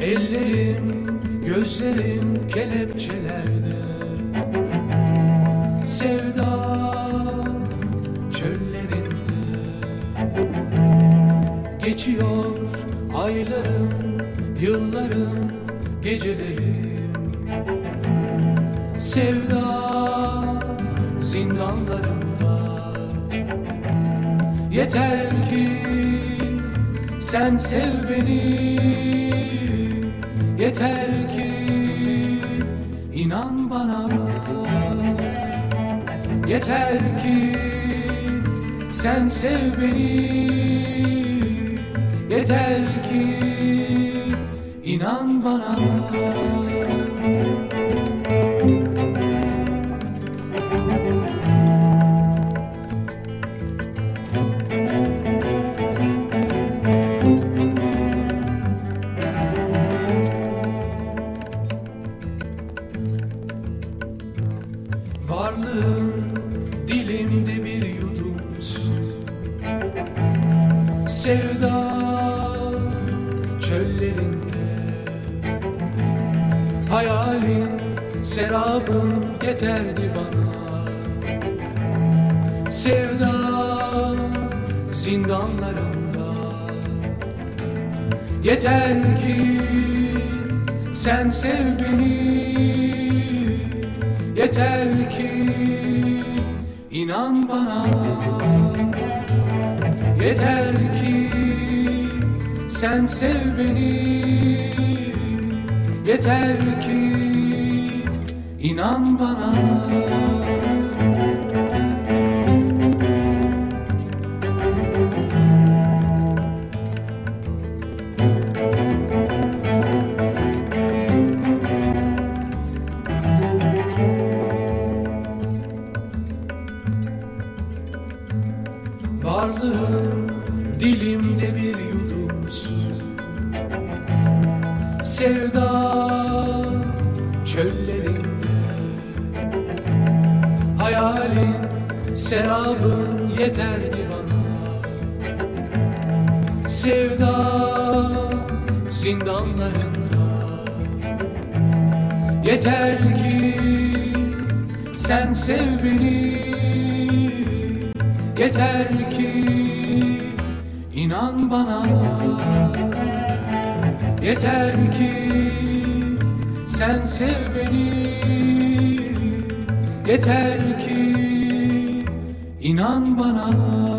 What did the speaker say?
Ellerim, gözlerim kelepçelerde. Sevda çöllerinde. Geçiyor aylarım, yıllarım, gecelerim Sevda zindanlarında. Yeter ki sen sev beni Yeter ki inan bana. Yeter ki sen sev beni. Yeter ki inan bana Varlığım dilimde bir yudum. Su Sevda çöllerinde. Hayalin serabın yeterdi bana. Sevda zindanlarında. Yeter ki sen sev beni Yeter ki inan bana. Yeter ki sen sev beni. Yeter ki inan bana Varlığım dilimde bir yudum su Sevda çöllerinde. Hayalin serabın yeterdi bana. Sevda zindanlarında. Yeter ki sen sev beni Yeter ki inan bana. Yeter ki sen sev beni. Yeter ki inan bana